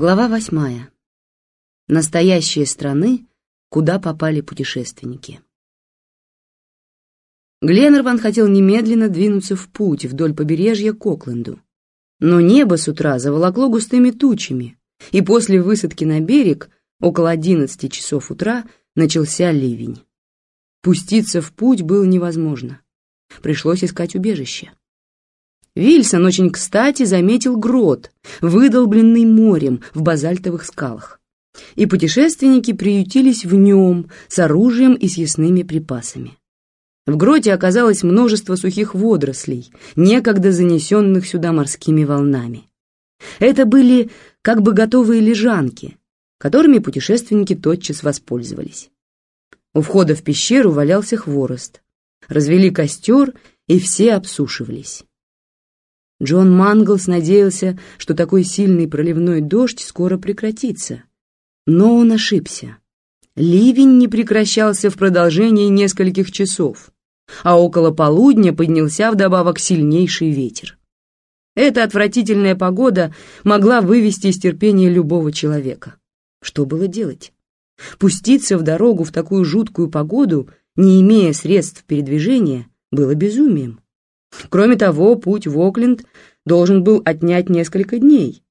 Глава восьмая. Настоящие страны, куда попали путешественники. Гленнерван хотел немедленно двинуться в путь вдоль побережья к Окленду. Но небо с утра заволокло густыми тучами, и после высадки на берег, около одиннадцати часов утра, начался ливень. Пуститься в путь было невозможно. Пришлось искать убежище. Вильсон очень кстати заметил грот, выдолбленный морем в базальтовых скалах. И путешественники приютились в нем с оружием и съестными припасами. В гроте оказалось множество сухих водорослей, некогда занесенных сюда морскими волнами. Это были как бы готовые лежанки, которыми путешественники тотчас воспользовались. У входа в пещеру валялся хворост. Развели костер, и все обсушивались. Джон Манглс надеялся, что такой сильный проливной дождь скоро прекратится. Но он ошибся. Ливень не прекращался в продолжении нескольких часов, а около полудня поднялся вдобавок сильнейший ветер. Эта отвратительная погода могла вывести из терпения любого человека. Что было делать? Пуститься в дорогу в такую жуткую погоду, не имея средств передвижения, было безумием. Кроме того, путь в Окленд должен был отнять несколько дней,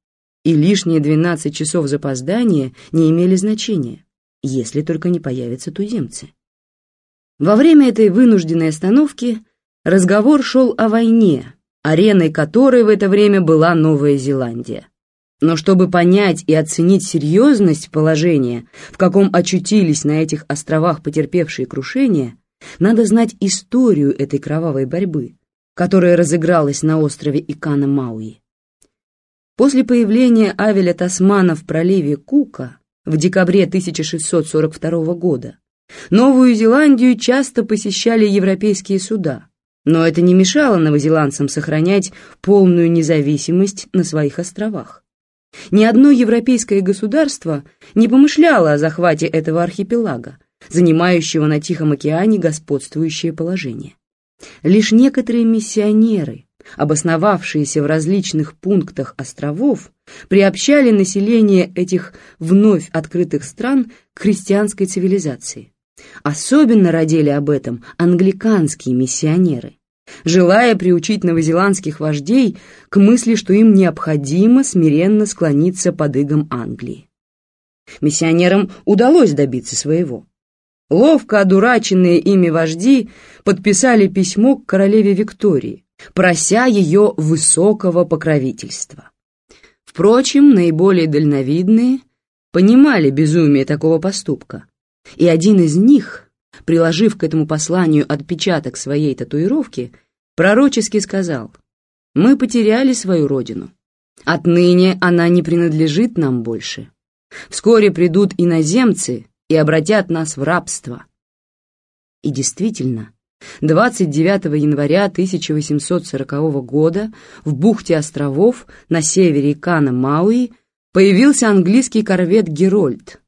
и лишние 12 часов запоздания не имели значения, если только не появятся туземцы. Во время этой вынужденной остановки разговор шел о войне, ареной которой в это время была Новая Зеландия. Но чтобы понять и оценить серьезность положения, в каком очутились на этих островах потерпевшие крушение, надо знать историю этой кровавой борьбы, которая разыгралась на острове Икана-Мауи. После появления Авеля Тасмана в проливе Кука в декабре 1642 года Новую Зеландию часто посещали европейские суда, но это не мешало новозеландцам сохранять полную независимость на своих островах. Ни одно европейское государство не помышляло о захвате этого архипелага, занимающего на Тихом океане господствующее положение. Лишь некоторые миссионеры, обосновавшиеся в различных пунктах островов, приобщали население этих вновь открытых стран к христианской цивилизации. Особенно родили об этом англиканские миссионеры, желая приучить новозеландских вождей к мысли, что им необходимо смиренно склониться под игом Англии. Миссионерам удалось добиться своего. Ловко одураченные ими вожди подписали письмо к королеве Виктории, прося ее высокого покровительства. Впрочем, наиболее дальновидные понимали безумие такого поступка, и один из них, приложив к этому посланию отпечаток своей татуировки, пророчески сказал «Мы потеряли свою родину. Отныне она не принадлежит нам больше. Вскоре придут иноземцы и обратят нас в рабство». И действительно, 29 января 1840 года в бухте островов на севере Кана Мауи появился английский корвет «Герольд».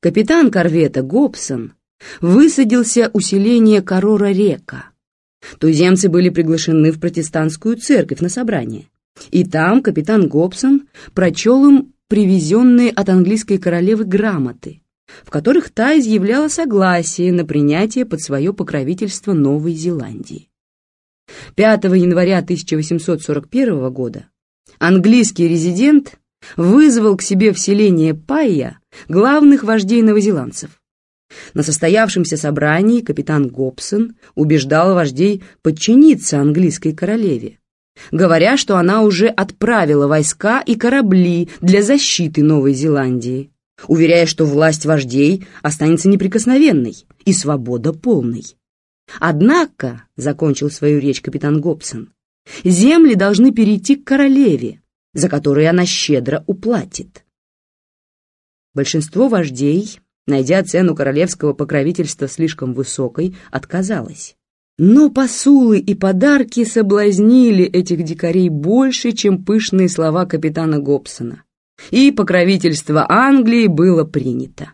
Капитан корвета Гобсон высадился у селения Корора-Река. Туземцы были приглашены в протестантскую церковь на собрание, и там капитан Гобсон прочел им привезенные от английской королевы грамоты, в которых та изъявляла согласие на принятие под свое покровительство Новой Зеландии. 5 января 1841 года английский резидент вызвал к себе в селение Пайя главных вождей новозеландцев. На состоявшемся собрании капитан Гобсон убеждал вождей подчиниться английской королеве, говоря, что она уже отправила войска и корабли для защиты Новой Зеландии, уверяя, что власть вождей останется неприкосновенной и свобода полной. Однако, — закончил свою речь капитан Гобсон, — земли должны перейти к королеве, за которые она щедро уплатит. Большинство вождей, найдя цену королевского покровительства слишком высокой, отказалось. Но посулы и подарки соблазнили этих дикарей больше, чем пышные слова капитана Гобсона и покровительство Англии было принято.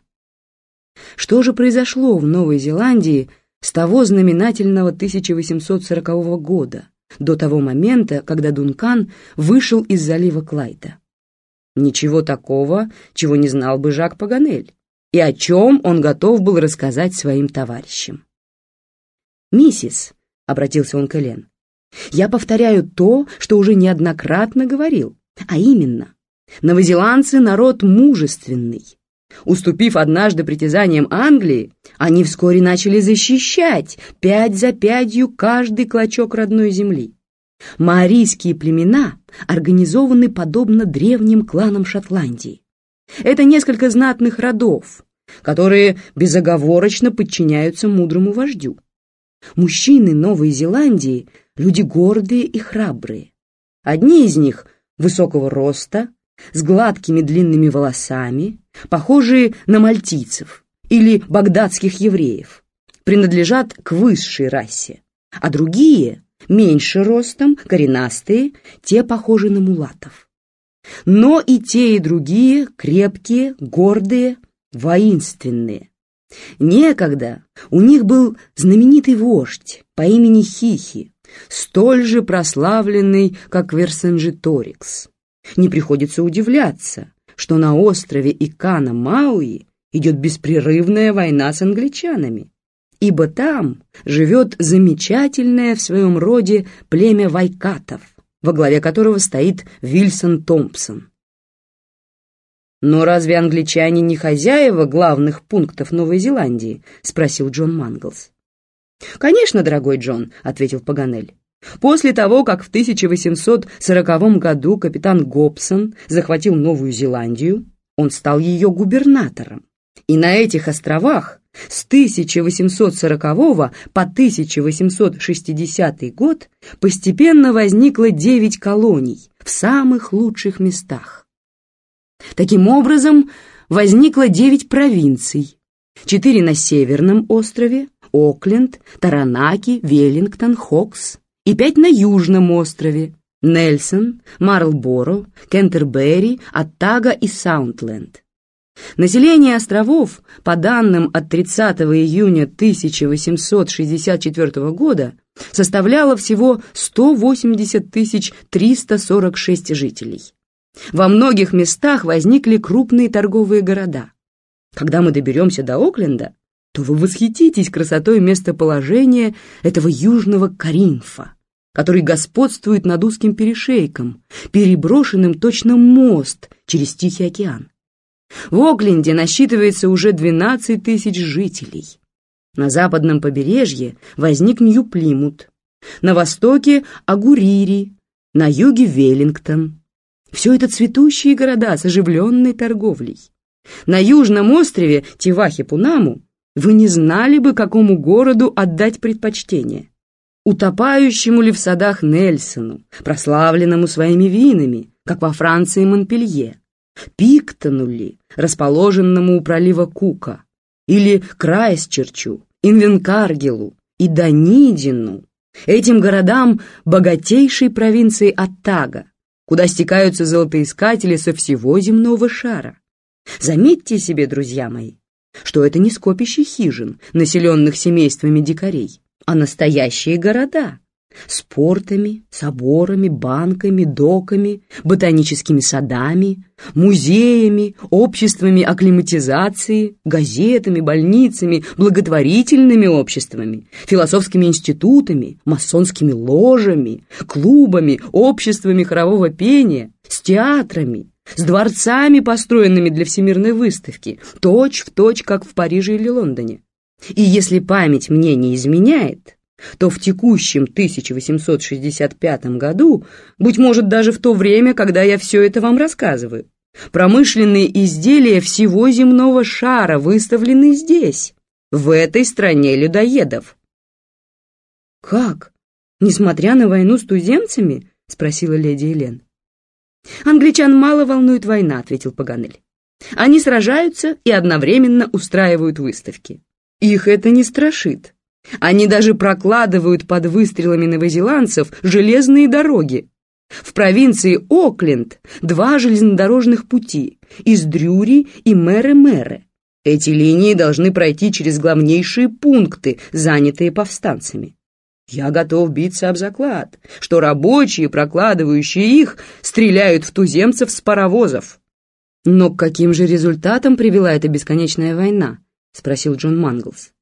Что же произошло в Новой Зеландии с того знаменательного 1840 года, до того момента, когда Дункан вышел из залива Клайта? Ничего такого, чего не знал бы Жак Паганель, и о чем он готов был рассказать своим товарищам. «Миссис», — обратился он к Элен, — «я повторяю то, что уже неоднократно говорил, а именно, новозеландцы — народ мужественный. Уступив однажды притязаниям Англии, они вскоре начали защищать пять за пятью каждый клочок родной земли. Маорийские племена организованы подобно древним кланам Шотландии. Это несколько знатных родов, которые безоговорочно подчиняются мудрому вождю. Мужчины Новой Зеландии – люди гордые и храбрые. Одни из них высокого роста, с гладкими длинными волосами, похожие на мальтийцев или багдадских евреев, принадлежат к высшей расе, а другие, меньше ростом, коренастые, те похожи на мулатов. Но и те, и другие крепкие, гордые, воинственные. Некогда у них был знаменитый вождь по имени Хихи, столь же прославленный, как Версенжиторикс. Не приходится удивляться, что на острове Икана Мауи идет беспрерывная война с англичанами, ибо там живет замечательное в своем роде племя вайкатов, во главе которого стоит Вильсон Томпсон. «Но разве англичане не хозяева главных пунктов Новой Зеландии?» — спросил Джон Манглс. «Конечно, дорогой Джон», — ответил Паганель. После того, как в 1840 году капитан Гобсон захватил Новую Зеландию, он стал ее губернатором. И на этих островах с 1840 по 1860 год постепенно возникло 9 колоний в самых лучших местах. Таким образом, возникло 9 провинций. Четыре на Северном острове, Окленд, Таранаки, Веллингтон, Хокс, и пять на Южном острове – Нельсон, Марлборо, Кентербери, Оттага и Саундленд. Население островов, по данным от 30 июня 1864 года, составляло всего 180 346 жителей. Во многих местах возникли крупные торговые города. Когда мы доберемся до Окленда, то вы восхититесь красотой местоположения этого южного Каринфа, который господствует над узким перешейком, переброшенным точно мост через Тихий океан. В Окленде насчитывается уже 12 тысяч жителей. На западном побережье возник Нью-Плимут, на востоке – Агурири, на юге – Веллингтон. Все это цветущие города с оживленной торговлей. На южном острове Тивахи-Пунаму вы не знали бы, какому городу отдать предпочтение. Утопающему ли в садах Нельсону, прославленному своими винами, как во Франции Монпелье, Пиктону ли, расположенному у пролива Кука, или Крайсчерчу, Инвенкаргелу и Данидину, этим городам богатейшей провинции Оттага, куда стекаются золотоискатели со всего земного шара. Заметьте себе, друзья мои, что это не скопище хижин, населенных семействами дикарей, а настоящие города с портами, соборами, банками, доками, ботаническими садами, музеями, обществами акклиматизации, газетами, больницами, благотворительными обществами, философскими институтами, масонскими ложами, клубами, обществами хорового пения, с театрами, с дворцами, построенными для всемирной выставки, точь в точь, как в Париже или Лондоне. И если память мне не изменяет, то в текущем 1865 году, быть может даже в то время, когда я все это вам рассказываю, промышленные изделия всего земного шара выставлены здесь, в этой стране людоедов. «Как? Несмотря на войну с туземцами?» — спросила леди Елен. «Англичан мало волнует война», — ответил Паганель. «Они сражаются и одновременно устраивают выставки. Их это не страшит. Они даже прокладывают под выстрелами новозеландцев железные дороги. В провинции Окленд два железнодорожных пути из Дрюри и Мэре-Мэре. Эти линии должны пройти через главнейшие пункты, занятые повстанцами. Я готов биться об заклад, что рабочие, прокладывающие их, стреляют в туземцев с паровозов. «Но к каким же результатам привела эта бесконечная война?» — спросил Джон Манглс.